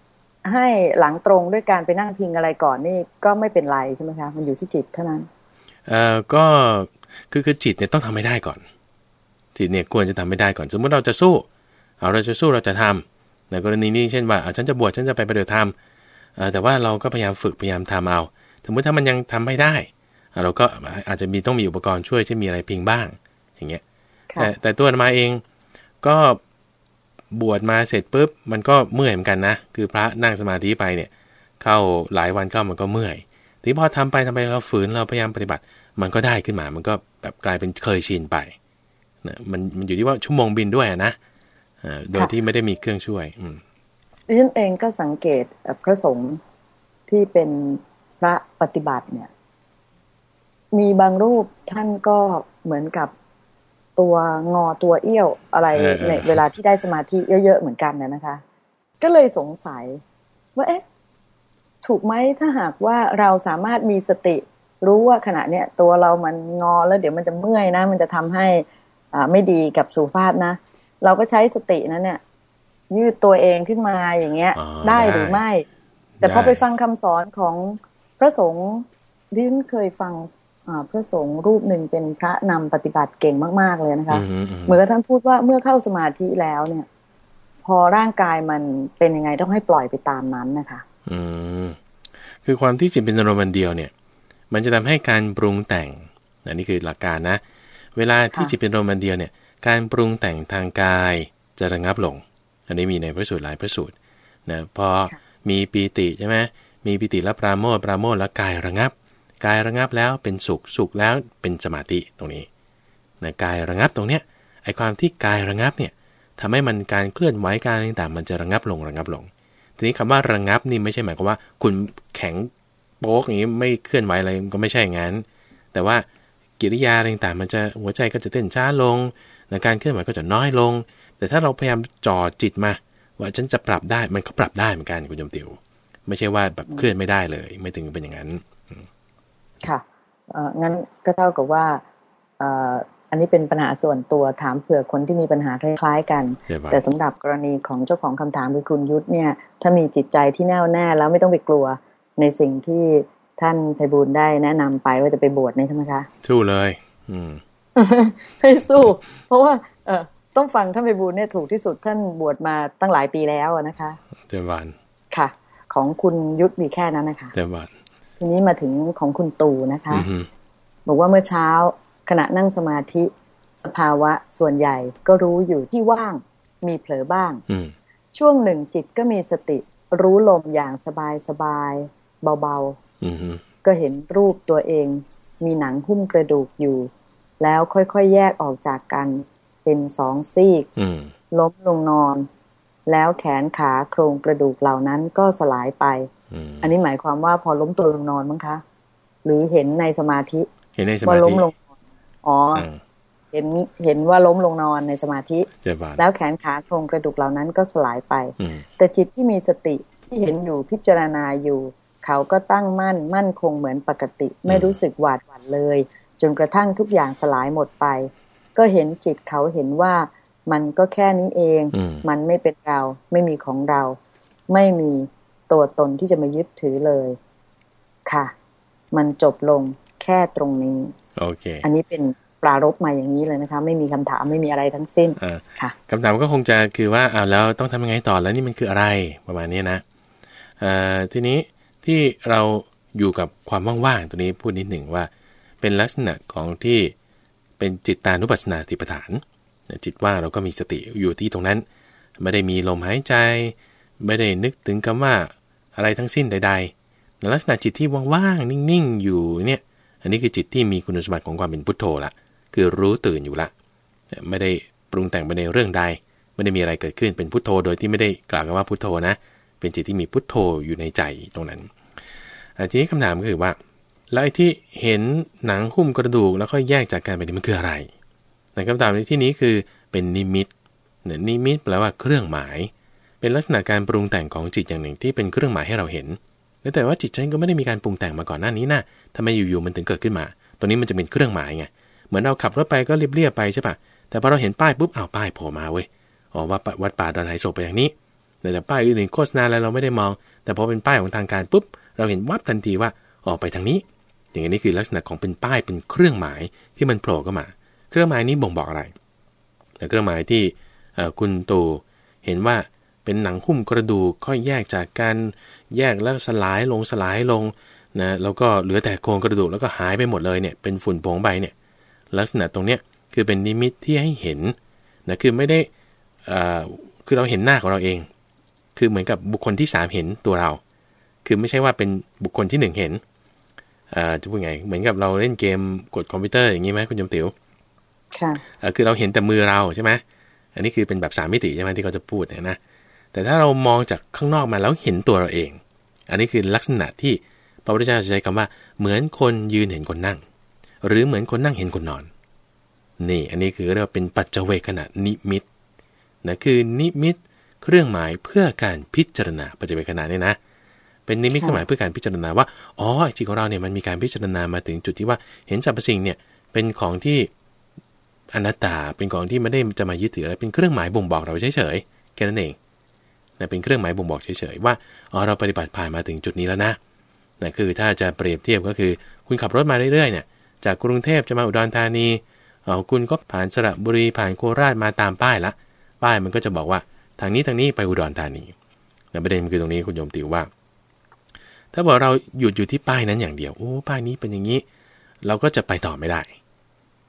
ให้หลังตรงด้วยการไปนั่งพิงอะไรก่อนนี่ก็ไม่เป็นไรใช่ไหมคะมันอยู่ที่จิตเท่านั้นเอ่อก็คือคือจิตเนี่ยต้องทำให้ได้ก่อน จิตเนี่ยควรจะทำให้ได้ก่อน สมมุติเราจะสู้เอาเราจะสู้เราจะทำในกรณีนี้เช่นว่าฉันจะบวชฉันจะไปปฏิบัติธรรม แต่ว่าเราก็พยายามฝึกพยายามทำเอาสมมติถ้ามันยังทำไม่ได้ เราก็อาจจะมีต้องมีอุปกรณ์ช่วยเช่นมีอะไรพิงบ้าง อย่างเงี้ยแต่แต่ตัวมาเองก็บวชมาเสร็จปุ๊บมันก็เมื่อยเหมือนกันนะ คือพระนั่งสมาธิไปเนี่ย เข้าหลายวันเข้ามันก็เมื่อยทีพอทำไปทำไปเราฝืนเราพยายามปฏิบัติ มันก็ได้ขึ้นมา มันก็แบบกลายเป็นเคยชินไปนะมันมันอยู่ที่ว่าชั่วโมงบินด้วยนะโดยที่ไม่ได้มีเครื่องช่วย อืม ดิฉันเองก็สังเกตพระสงฆ์ที่เป็นพระปฏิบัติเนี่ย มีบางรูปท่านก็เหมือนกับตัวงอตัวเอี้ยวอะไรในเวลาที่ได้สมาธิเยอะๆเหมือนกันนะคะ ก็เลยสงสัย ว่าเอ๊ะถูกไหมถ้าหากว่าเราสามารถมีสติรู้ว่าขณะเนี้ยตัวเรามันงอแล้วเดี๋ยวมันจะเมื่อยนะ มันจะทำให้อ่าไม่ดีกับสุขภาพนะ เราก็ใช้สตินั้นเนี่ย ยืดตัวเองขึ้นมาอย่างเงี้ย ได้หรือไม่ แต่พอไปฟังคำสอนของพระสงฆ์ที่เคยฟังพระสงฆ์รูปหนึ่งเป็นพระนำปฏิบัติเก่งมาก ๆ เลยนะคะ เหมือนกับท่านพูดว่าเมื่อเข้าสมาธิแล้วเนี่ย พอร่างกายมันเป็นยังไงต้องให้ปล่อยไปตามนั้นนะคะ อืมคือความที่จิตเป็นอารมณ์เดียวเนี่ย มันจะทำให้การปรุงแต่งนนี่คือหลักการนะ เวลาที่จิตเป็นอารมณ์เดียวเนี่ย การปรุงแต่งทางกายจะระงับลง อันนี้มีในพระสูตรหลายพระสูตรนะพอมีปีติใช่ไหมมีปีติและปราโมทปราโมทและกายระงับ กายระงับแล้วเป็นสุขสุขแล้วเป็นสมาธิตรงนี้นะกายระงับตรงเนี้ยไอความที่กายระงับเนี่ยทำให้มันการเคลื่อนไหวการต่างๆมันจะระงับลงระงับลง ทีนี้คำว่าระงับนี่ไม่ใช่หมายความว่า คุณแข็งโป๊กอย่างนี้ไม่เคลื่อนไหวอะไรก็ไม่ใช่งั้น แต่ว่ากิริยาต่างๆ มันจะหัวใจก็จะเต้นช้าลงการเคลื่อนไหวก็จะน้อยลง แต่ถ้าเราพยายามจ่อจิตมา ว่าฉันจะปรับได้มันก็ปรับได้เหมือนกันคุณยมติว ไม่ใช่ว่าแบบเคลื่อนไม่ได้เลย ไม่ถึงเป็นอย่างนั้น ค่ะงั้นก็เท่ากับว่าอันนี้เป็นปัญหาส่วนตัวถามเผื่อคนที่มีปัญหาคล้าย ๆ กัน แต่สำหรับกรณีของเจ้าของคำถามคือคุณยุทธเนี่ย ถ้ามีจิตใจที่แน่วแน่แล้วไม่ต้องไปกลัวในสิ่งที่ท่านไพบูลได้แนะนำไปว่าจะไปบวชนี่ใช่ไหมคะสู้เลย อืมให้สู้ เพราะว่า เออ ต้องฟังท่านไพบูลเนี่ยถูกที่สุดท่านบวชมาตั้งหลายปีแล้วนะคะเต็มวันค่ะ ของคุณยุทธมีแค่นั้นนะคะเต็มวันทีนี้มาถึงของคุณตู่นะคะบอกว่าเมื่อเช้าขณะนั่งสมาธิสภาวะส่วนใหญ่ก็รู้อยู่ที่ว่างมีเผลอบ้างช่วงหนึ่งจิตก็มีสติรู้ลมอย่างสบายสบายเบาๆก็เห็นรูปตัวเอง มีหนังหุ้มกระดูกอยู่ แล้วค่อยๆ แยกออกจากกัน เป็นสองซีกล้มลงนอน แล้วแขนขาโครงกระดูกเหล่านั้นก็สลายไป อันนี้หมายความว่าพอล้มตัวลงนอนมั้งคะ หรือเห็นในสมาธิ เห็นในสมาธิว่าล้มลงอ๋อเห็นเห็นว่าล้มลงนอนในสมาธิเจ็บาทแล้วแขนขาโครงกระดูกเหล่านั้นก็สลายไปอืมแต่จิตที่มีสติที่เห็นอยู่พิจารณาอยู่ เขาก็ตั้งมั่นมั่นคงเหมือนปกติ ไม่รู้สึกหวาดหวั่นเลย จนกระทั่งทุกอย่างสลายหมดไป ก็เห็นจิตเขาเห็นว่ามันก็แค่นี้เองอืมมันไม่เป็นเรา ไม่มีของเรา ไม่มีตัวตนที่จะมายึดถือเลย ค่ะ มันจบลงแค่ตรงนี้ โอเค อันนี้เป็นปรารบมาอย่างนี้เลยนะคะ ไม่มีคำถามไม่มีอะไรทั้งสิ้นอ่าค่ะคำถามก็คงจะคือว่าอ้าวแล้วต้องทำยังไงต่อแล้วนี่มันคืออะไรประมาณนี้นะเอ่อทีนี้ที่เราอยู่กับความว่างๆตัวนี้พูดนิดหนึ่งว่า เป็นลักษณะของที่ เป็นจิตตานุปัสสนาสติปัฏฐาน จิตว่าเราก็มีสติอยู่ที่ตรงนั้น ไม่ได้มีลมหายใจ ไม่ได้นึกถึงคำว่าอะไรทั้งสิ้นใดๆในลักษณะจิตที่ว่างๆนิ่งๆอยู่เนี่ย อันนี้คือจิตที่มีคุณสมบัติของความเป็นพุทโธละคือรู้ตื่นอยู่ละไม่ได้ปรุงแต่งไปในเรื่องใด ไม่ได้มีอะไรเกิดขึ้นเป็นพุทโธ โดยที่ไม่ได้กล่าวกันว่าพุทโธนะ เป็นจิตที่มีพุทโธอยู่ในใจตรงนั้นอ่าทีนี้คำถามก็คือว่า แล้วไอ้ที่เห็นหนังหุ้มกระดูกแล้วก็แยกจากกันไปนี่มันคืออะไรแต่คำถามในที่นี้คือเป็นนิมิตเนี่ยนิมิตแปลว่าเครื่องหมาย เป็นลักษณะการปรุงแต่งของจิตอย่างหนึ่งที่เป็นเครื่องหมายให้เราเห็น แต่ว่าจิตฉันก็ไม่ได้มีการปรุงแต่งมาก่อนหน้านี้นะทำไมอยู่ๆมันถึงเกิดขึ้นมา ตัวนี้มันจะเป็นเครื่องหมายไง เหมือนเราขับรถไปก็เรียบๆไปใช่ปะแต่พอเราเห็นป้ายปุ๊บอ้าวป้ายโผล่มาเว้ย อ๋อว่าวัดป่าดอนไหโศกไปอย่างนี้ แต่แต่ป้ายอื่นๆโฆษณาอะไรเราไม่ได้มอง แต่พอเป็นป้ายของทางการปุ๊บ เราเห็นวับทันทีว่าออกไปทางนี้ อย่างนี้คือลักษณะของเป็นป้ายเป็นเครื่องหมายที่มันโผล่เข้ามา เครื่องหมายนี้บ่งบอกอะไรแต่เครื่องหมายที่คุณตูเห็นว่าเป็นหนังหุ้มกระดูกค่อยแยกจากกันแยกแล้วสลายลงสลายลงนะแล้วก็เหลือแต่โครงกระดูกแล้วก็หายไปหมดเลยเนี่ยเป็นฝุ่นผงใบเนี่ยลักษณะตรงเนี้ยคือเป็นนิมิตที่ให้เห็นนะคือไม่ได้อ่าคือเราเห็นหน้าของเราเอง คือเหมือนกับบุคคลที่สามเห็นตัวเรา คือไม่ใช่ว่าเป็นบุคคลที่หนึ่งเห็น จะพูดไง เหมือนกับเราเล่นเกมกดคอมพิวเตอร์อย่างนี้ไหมคุณโยมติ๋วค่ะเอ่อคือเราเห็นแต่มือเราใช่ไหมอันนี้คือเป็นแบบสามมิติใช่ไหมที่เขาจะพูดเนี่ยนะแต่ถ้าเรามองจากข้างนอกมาแล้วเห็นตัวเราเอง อันนี้คือลักษณะที่พระพุทธเจ้าจะใช้คำว่า เหมือนคนยืนเห็นคนนั่ง หรือเหมือนคนนั่งเห็นคนนอน นี่ อันนี้คือเรียกว่าเป็นปัจเจเวขณะนิมิตนะคือนิมิต เครื่องหมายเพื่อการพิจารณาปัจเจเวขณะเนี่ยนะ เป็นนิมิตเครื่องหมายเพื่อการพิจารณาว่าอ๋อจิตของเราเนี่ยมันมีการพิจารณามาถึงจุดที่ว่า เห็นสรรพสิ่งเนี่ยเป็นของที่อนัตตาเป็นของที่ไม่ได้จะมายึดถืออะไรเป็นเครื่องหมายบ่งบอกเราเฉยๆแค่นั้นเองนะเป็นเครื่องหมายบ่งบอกเฉยๆว่าอ๋อเราปฏิบัติผ่านมาถึงจุดนี้แล้วนะนะคือถ้าจะเปรียบเทียบก็คือ คุณขับรถมาเรื่อยๆเนี่ยจากกรุงเทพจะมาอุดรธานีเออคุณก็ผ่านสระบุรีผ่านโคราชมาตามป้ายละ ป้ายมันก็จะบอกว่าทางนี้ทางนี้ไปอุดรธานีแต่ประเด็นมันคือตรงนี้คุณโยมติวว่า ถ้าบอกเราหยุดอยู่ที่ป้ายนั้นอย่างเดียว โอ้ป้ายนี้เป็นอย่างนี้ เราก็จะไปต่อไม่ได้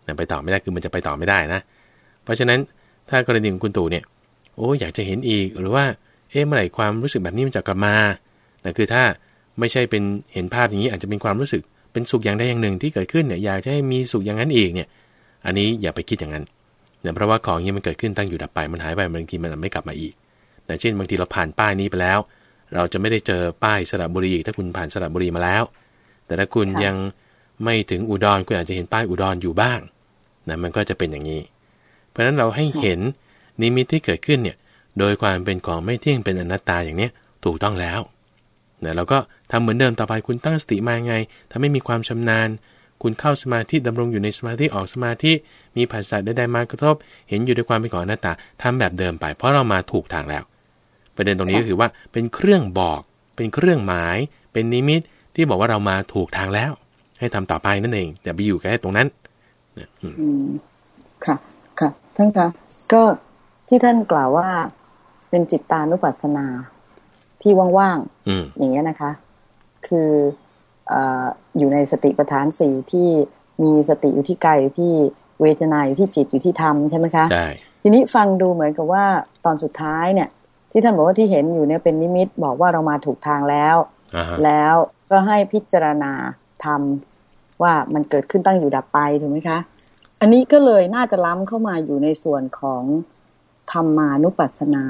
นะไปต่อไม่ได้คือมันจะไปต่อไม่ได้นะ เพราะฉะนั้นถ้ากรณีของคุณตู่เนี่ย โอ้อยากจะเห็นอีกหรือว่า เอ๊ะเมื่อไหร่ความรู้สึกแบบนี้มันจะกลับมานะคือถ้าไม่ใช่เป็นเห็นภาพอย่างนี้อาจจะเป็นความรู้สึกเป็นสุขอย่างใดอย่างหนึ่งที่เกิดขึ้นเนี่ยอยากจะให้มีสุขอย่างนั้นอีกเนี่ย อันนี้อย่าไปคิดอย่างนั้นเนี่ยเพราะว่าของนี้มันเกิดขึ้นตั้งอยู่ดับไปมันหายไปบางทีมันไม่กลับมาอีกนะเช่นบางทีเราผ่านป้ายนี้ไปแล้ว เราจะไม่ได้เจอป้ายสระบุรีอีกถ้าคุณผ่านสระบุรีมาแล้ว แต่ถ้าคุณค่ะยังไม่ถึงอุดรคุณอาจจะเห็นป้ายอุดรอยู่บ้างนะมันก็จะเป็นอย่างนี้ เพราะฉะนั้นเราให้เห็นนิมิตที่เกิดขึ้นเนี่ยโดยความเป็นของไม่เที่ยงเป็นอนัตตาอย่างเนี้ยถูกต้องแล้วนะเราก็ทำเหมือนเดิมต่อไปคุณตั้งสติมาไง ถ้าไม่มีความชำนาญ คุณเข้าสมาธิดำรงอยู่ในสมาธิออกสมาธิมีภาษาใดๆมากระทบ เห็นอยู่ในความเป็นของอนัตตาทำแบบเดิมไป เพราะเรามาถูกทางแล้ว ประเด็นตรงนี้ก็คือว่าเป็นเครื่องบอก เป็นเครื่องหมาย เป็นนิมิตที่บอกว่าเรามาถูกทางแล้ว ให้ทำต่อไปนั่นเองอย่าไปอยู่แค่ตรงนั้นนะอืมอืมค่ะค่ะท่านคะก็ที่ท่านกล่าวว่าเป็นจิตตานุปัสสนาที่ว่างอืมๆอย่างเงี้ยนะคะ คือเอ่ออยู่ในสติปัฏฐานสี่ที่มีสติอยู่ที่กายอยู่ที่เวทนาอยู่ที่จิตอยู่ที่ธรรมใช่ไหมคะใช่ทีนี้ฟังดูเหมือนกับว่าตอนสุดท้ายเนี่ย ที่ท่านบอกว่าที่เห็นอยู่เนี่ยเป็นนิมิตบอกว่าเรามาถูกทางแล้วอ่าฮะแล้วก็ให้พิจารณาทำว่ามันเกิดขึ้นตั้งอยู่ดับไปถูกไหมคะ อันนี้ก็เลยน่าจะล้ำเข้ามาอยู่ในส่วนของธรรมานุปัสสนา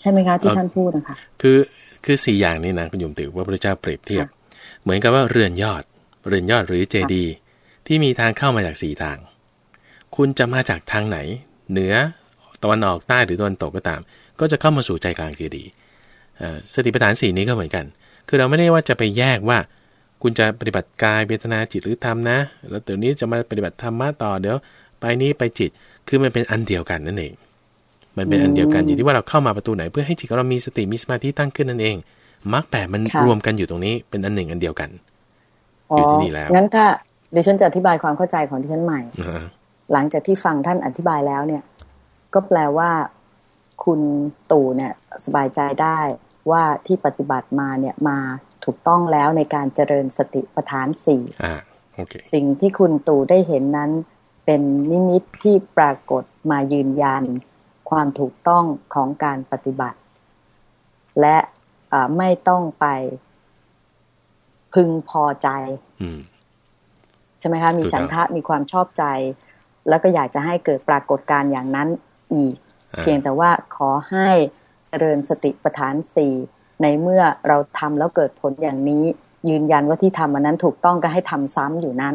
ใช่ไหมคะ ที่ท่านพูดนะคะ คือคือสี่อย่างนี้นะคุณโยมติวว่าพระเจ้าเปรียบเทียบค่ะเหมือนกับว่าเรือนยอด เรือนยอดหรือเจดีย์ที่มีทางเข้ามาจากสี่ทาง คุณจะมาจากทางไหน เหนือตะวันออกใต้หรือตะวันตกก็ตาม ก็จะเข้ามาสู่ใจกลางคือดีสติปัฏฐานสี่นี้ก็เหมือนกัน คือเราไม่ได้ว่าจะไปแยกว่า คุณจะปฏิบัติกายเวทนาจิตหรือธรรมนะ แล้วเดี๋ยวนี้จะมาปฏิบัติธรรมะต่อเดี๋ยวไปนี้ไปจิต คือมันเป็นอันเดียวกันนั่นเอง มันเป็นอันเดียวกันอยู่ที่ว่าเราเข้ามาประตูไหน เพื่อให้จิตของเรามีสติมีสมาธิตั้งขึ้นนั่นเองมรรคแปดมันรวมกันอยู่ตรงนี้เป็นอันหนึ่งอันเดียวกันอยู่ที่นี่แล้วงั้นถ้าเดี๋ยวฉันจะอธิบายความเข้าใจของที่ฉันใหม่หลังจากที่ฟังท่านอธิบายแล้วเนี่ย ก็แปลว่า คุณตู่เนี่ยสบายใจได้ว่าที่ปฏิบัติมาเนี่ยมาถูกต้องแล้วในการเจริญสติปัฏฐานสี่สิ่งที่คุณตู่ได้เห็นนั้น เป็นนิมิตที่ปรากฏมายืนยัน ความถูกต้องของการปฏิบัติ และไม่ต้องไปพึงพอใจใช่ไหมคะ มีฉันทะมีความชอบใจ แล้วก็อยากจะให้เกิดปรากฏการณ์อย่างนั้นอีก เพียงแต่ว่าขอให้เจริญสติปัฏฐานสี่ในเมื่อเราทำแล้วเกิดผลอย่างนี้ ยืนยันว่าที่ทำมันนั้นถูกต้องก็ให้ทำซ้ำอยู่นั้น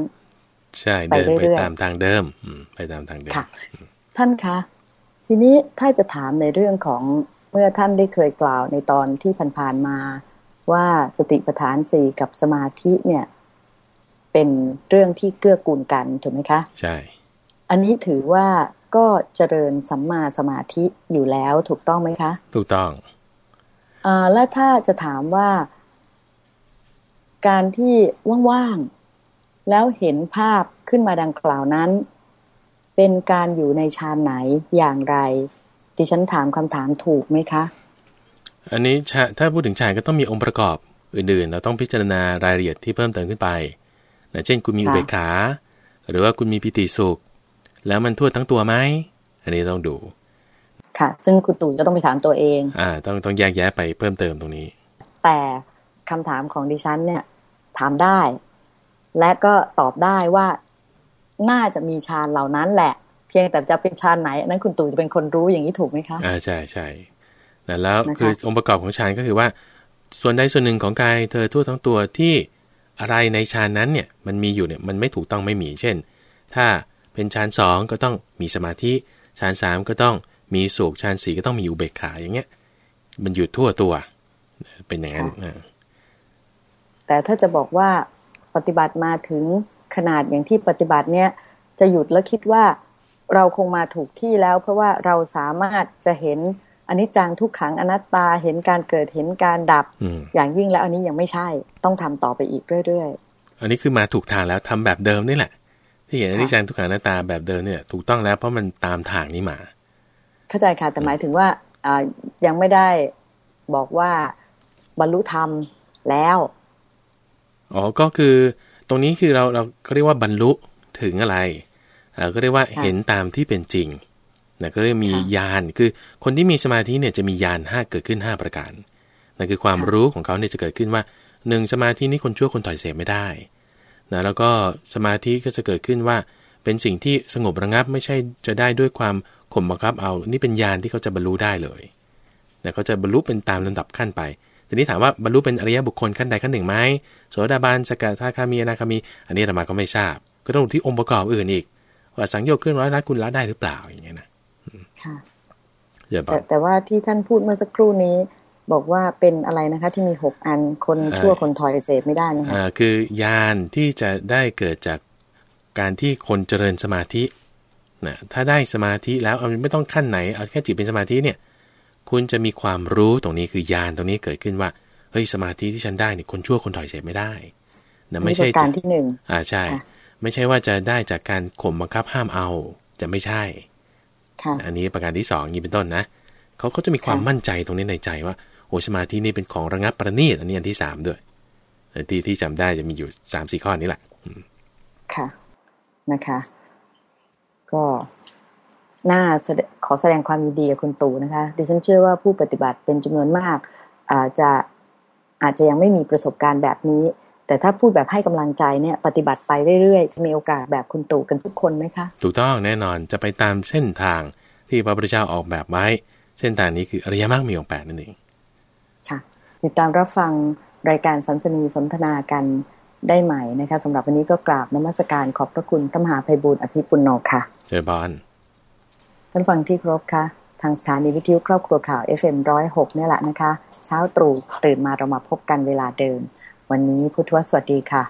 ใช่เดินไปตามทางเดิมไปตามทางเดิมท่านคะทีนี้ถ้าจะถามในเรื่องของเมื่อท่านได้เคยกล่าวในตอนที่ผ่านๆมาว่าสติปัฏฐานสี่กับสมาธิเนี่ย เป็นเรื่องที่เกื้อกูลกันถูกไหมคะ ใช่ อันนี้ถือว่า ก็เจริญสัมมาสมาธิอยู่แล้วถูกต้องไหมคะ ถูกต้องอ่าแล้วถ้าจะถามว่า การที่ว่างๆแล้วเห็นภาพขึ้นมาดังกล่าวนั้น เป็นการอยู่ในฌานไหนอย่างไร ดิฉันถามคำถามถูกไหมคะ อันนี้ถ้าพูดถึงฌานก็ต้องมีองค์ประกอบอื่นๆ เราต้องพิจารณารายละเอียดที่เพิ่มเติมขึ้นไปนะเช่นคุณมีอุเบกขา หรือว่าคุณมีปิติสุข แล้วมันทั่วทั้งตัวไหมอันนี้ต้องดู ค่ะ ซึ่งคุณตู่จะต้องไปถามตัวเอง อ่า ต้องต้องแยกแยะไปเพิ่มเติมตรงนี้ แต่คำถามของดิฉันเนี่ย ถามได้ และก็ตอบได้ว่าน่าจะมีฌานเหล่านั้นแหละ เพียงแต่จะเป็นฌานไหนนั้นคุณตู่จะเป็นคนรู้อย่างนี้ถูกไหมคะอ่าใช่ใช่นะแล้วคือองค์ประกอบของฌานก็คือว่า ส่วนใดส่วนหนึ่งของกายเธอทั่วทั้งตัวที่อะไรในฌานนั้นเนี่ย มันมีอยู่เนี่ยมันไม่ถูกต้องไม่มี เช่น ถ้า เป็นฌานสองก็ต้องมีสมาธิฌานสามก็ต้องมีสุขฌานสี่ก็ต้องมีอุเบกขาอย่างเงี้ย มันอยู่ทั่วตัว เป็นอย่างนั้นแต่ถ้าจะบอกว่าปฏิบัติมาถึงขนาดอย่างที่ปฏิบัติเนี่ย จะหยุดแล้วคิดว่าเราคงมาถูกที่แล้ว เพราะว่าเราสามารถจะเห็นอันนี้จังทุกขังอนัตตาเห็นการเกิดเห็นการดับอย่างยิ่งแล้วอันนี้ยังไม่ใช่ต้องทำต่อไปอีกเรื่อยๆ อันนี้คือมาถูกทางแล้วทำแบบเดิมนี่แหละ ที่เห็นอันนี้จังทุกขังอนัตตาแบบเดิมเนี่ย ถูกต้องแล้วเพราะมันตามทางนี้มา เข้าใจค่ะแต่หมายถึงว่าอ่ายังไม่ได้บอกว่าบรรลุธรรมแล้วอ๋อก็คือตรงนี้คือเราเราเขาเรียกว่าบรรลุถึงอะไรเราก็เรียกว่าเห็นตามที่เป็นจริงนะก็เรียกมียานคือคนที่มีสมาธิเนี่ยจะมียานห้าเกิดขึ้น 5 ประการนั่นคือความรู้ของเขาเนี่ยจะเกิดขึ้นว่าหนึ่งสมาธินี้คนชั่วคนถอยเสียไม่ได้ นะแล้วก็สมาธิก็จะเกิดขึ้นว่า เป็นสิ่งที่สงบระงับไม่ใช่จะได้ด้วยความข่มบังคับเอานี่เป็นยานที่เขาจะบรรลุได้เลยนะเขาจะบรรลุเป็นตามลำดับขั้นไปทีนี้ถามว่าบรรลุเป็นอริยบุคคลขั้นใดขั้นหนึ่งไหมโสดาบันสกทาคามีอนาคามี อันนี้ธรรมาก็ไม่ทราบ ก็ต้องดูที่องค์ประกอบอื่นอีก ว่าสังโยชน์เครื่องร้อยละคุณละได้หรือเปล่าอย่างเงี้ยนะค่ะแต่แต่ว่าที่ท่านพูดเมื่อสักครู่นี้ บอกว่าเป็นอะไรนะคะที่มีหกอันคนชั่วคนถอยเสพไม่ได้นะคะอ่าคือยานที่จะได้เกิดจากการที่คนเจริญสมาธินะถ้าได้สมาธิแล้วเอาไม่ต้องขั้นไหนเอาแค่จิตเป็นสมาธิเนี่ย คุณจะมีความรู้ตรงนี้คือยานตรงนี้เกิดขึ้นว่าเฮ้ยสมาธิที่ฉันได้เนี่ยคนชั่วคนถอยเสพไม่ได้นะไม่ใช่การที่หนึ่งอ่าใช่ ไม่ใช่ว่าจะได้จากการข่มบังคับห้ามเอาจะไม่ใช่อันนี้ประการที่สองนี้เป็นต้นนะเขาเขาจะมีความมั่นใจตรงนี้ในใจว่า โอ้สมาธินี่เป็นของระงับประณีตอันนี้อันที่สามด้วยที่ที่จำได้จะมีอยู่สามสี่ข้อนี้แหละค่ะนะคะ ก็น่าขอแสดงความยินดีกับคุณตู่นะคะดิฉันเชื่อว่าผู้ปฏิบัติเป็นจำนวนมากอาจจะอาจจะยังไม่มีประสบการณ์แบบนี้ แต่ถ้าพูดแบบให้กำลังใจเนี่ย ปฏิบัติไปเรื่อยๆจะมีโอกาสแบบคุณตู่กันทุกคนไหมคะ ถูกต้องแน่นอนจะไปตามเส้นทางที่พระพุทธเจ้าออกแบบไว้ เส้นทางนี้คืออริยมรรคมีองค์แปดนั่นเองค่ะ ติดตามรับฟังรายการสันสนีสนทนากันได้ใหม่นะคะสำหรับวันนี้ก็กราบนมัสการขอบพระคุณพระมหาภัยบุญอภิปุณโญค่ะเจริญพรท่านฟังที่ครบค่ะ ทางสถานีวิทยุครอบครัวข่าว FM106 เนี่ยแหละนะคะ เช้าตรู่ตื่นมาเรามาพบกันเวลาเดิม วันนี้พุทธวสวัสดีค่ะ